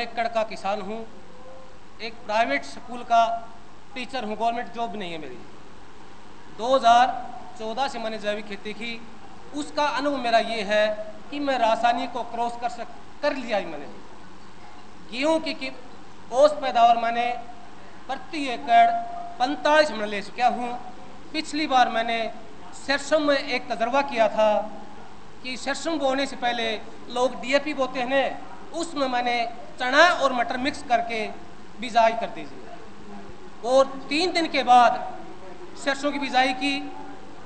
एकड़ का किसान हूँ एक प्राइवेट स्कूल का टीचर हूँ गवर्नमेंट जॉब नहीं है मेरी। 2014 से मैंने जैविक खेती की। उसका अनुभव मेरा ये है कि मैं रासायनिक को क्रॉस कर सक कर लिया ही मैंने। गेहूँ की, औसत पैदावार मैंने प्रति एकड़ पैंतालीस मन ले चुका हूँ पिछली बार मैंने सरसों में एक तजर्बा किया था कि सरसों बोने से पहले लोग डीएपी बोते हैं उसमें मैंने चना और मटर मिक्स करके बिजाई कर दीजिए और तीन दिन के बाद सरसों की बिजाई की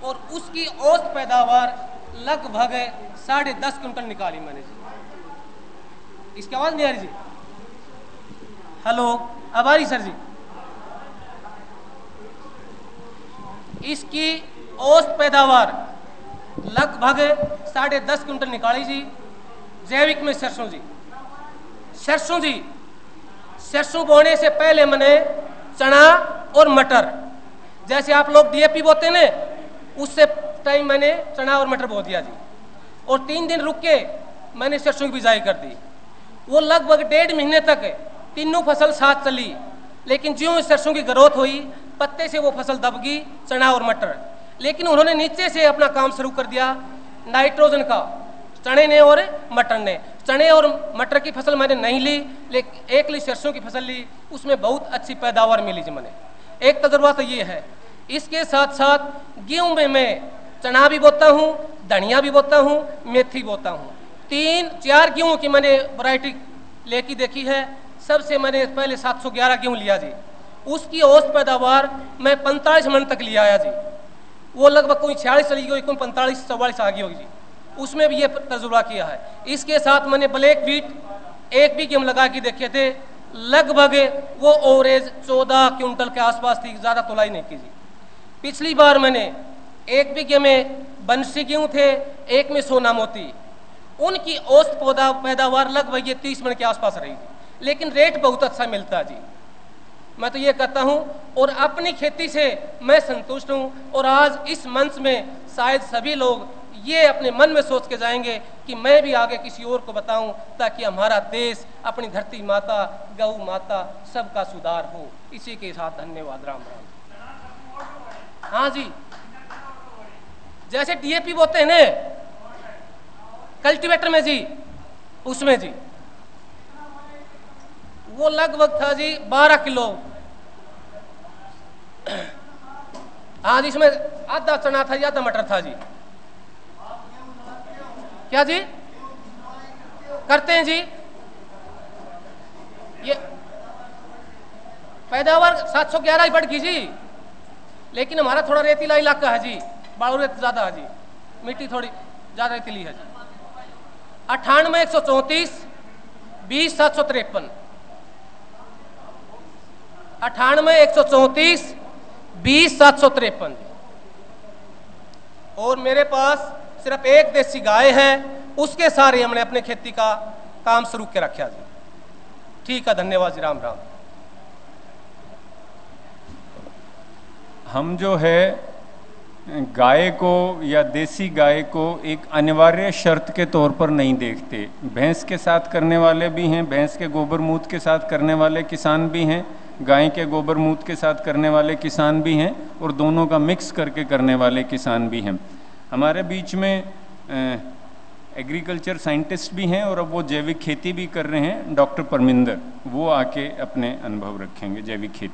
और उसकी औसत पैदावार लगभग साढ़े दस कुंटल निकाली मैंने जी। इसकी आवाज़ नहीं आ रही जी? हेलो, अब आ रही सर जी? इसकी औसत पैदावार लगभग साढ़े दस कुंटल निकाली जी, जैविक में सरसों जी। सरसों जी, सरसों बोने से पहले मैंने चना और मटर, जैसे आप लोग डीएपी बोते ना, उससे टाइम मैंने चना और मटर बो दिया जी। और तीन दिन रुक के मैंने सरसों की बिजाई कर दी। वो लगभग डेढ़ महीने तक तीनों फ़सल साथ चली, लेकिन ज्यों सरसों की ग्रोथ हुई, पत्ते से वो फ़सल दब गई, चना और मटर। लेकिन उन्होंने नीचे से अपना काम शुरू कर दिया, नाइट्रोजन का, चने ने और मटर ने। चने और मटर की फ़सल मैंने नहीं ली लेकिन एक ली, सरसों की फ़सल ली, उसमें बहुत अच्छी पैदावार मिली जी मैंने। एक तजुर्बा तो ये है, इसके साथ साथ गेहूँ में मैं चना भी बोता हूँ, धनिया भी बोता हूँ, मेथी बोता हूँ। तीन, चार गेहूँ की मैंने वरायटी लेके देखी है, सबसे मैंने पहले 711 गेहूँ लिया जी। उसकी औसत पैदावार मैं पैंतालीस मन तक लिया आया जी। वो लगभग कोई छियालीस चली गई, कोई पैंतालीस, चौवालीस आ गई होगी जी। उसमें भी ये तजुर्बा किया है। इसके साथ मैंने ब्लैक वीट, एक भी गेम लगा के देखे थे। लगभग वो ओवरेज चौदह क्विंटल के आसपास थी, ज़्यादा तोलाई नहीं की पिछली बार मैंने एक बीघे में बंसी गेहूँ थे, एक में सोना मोती। उनकी औसत पौधा पैदावार लगभग ये तीस मिनट के आसपास रही थी। लेकिन रेट बहुत अच्छा मिलता जी। मैं तो ये कहता हूँ, और अपनी खेती से मैं संतुष्ट हूँ, और आज इस मंच में शायद सभी लोग ये अपने मन में सोच के जाएँगे कि मैं भी आगे किसी और को बताऊँ ताकि हमारा देश, अपनी धरती माता गौ माता सबका सुधार हो। इसी के साथ धन्यवाद, राम राम। हाँ जी। जैसे डीएपी बोते हैं ना, कल्टीवेटर में जी, उसमें जी। वो लगभग था जी बारह किलो। हाँ जी, इसमें आधा चना था आधा मटर था जी। क्या जी? करते हैं जी। ये पैदावार 711 ही बढ़ गई जी। लेकिन हमारा थोड़ा रेतीला इलाका है जी। बाड़ू रेत ज़्यादा है जी। मिट्टी थोड़ी ज़्यादा रेतीली है जी। अठानवे एक सौ चौंतीस, बीस सात सौ तिरपन। अठानवे एक सौ चौंतीस, बीस सात सौ तिरपन। और मेरे पास सिर्फ़ एक देसी गाय है, उसके सारे हमने अपने खेती का काम शुरू के रखा जी। ठीक है, धन्यवाद जी, राम राम। हम जो है, गाय को या देसी गाय को एक अनिवार्य शर्त के तौर पर नहीं देखते। भैंस के साथ करने वाले भी हैं, भैंस के गोबर मूत के साथ करने वाले किसान भी हैं, गाय के गोबर मूत के साथ करने वाले किसान भी हैं, और दोनों का मिक्स करके करने वाले किसान भी हैं। हमारे बीच में एग्रीकल्चर साइंटिस्ट भी हैं और अब वो जैविक खेती भी कर रहे हैं, डॉक्टर परमिंदर। वो आके अपने अनुभव रखेंगे, जैविक खेती।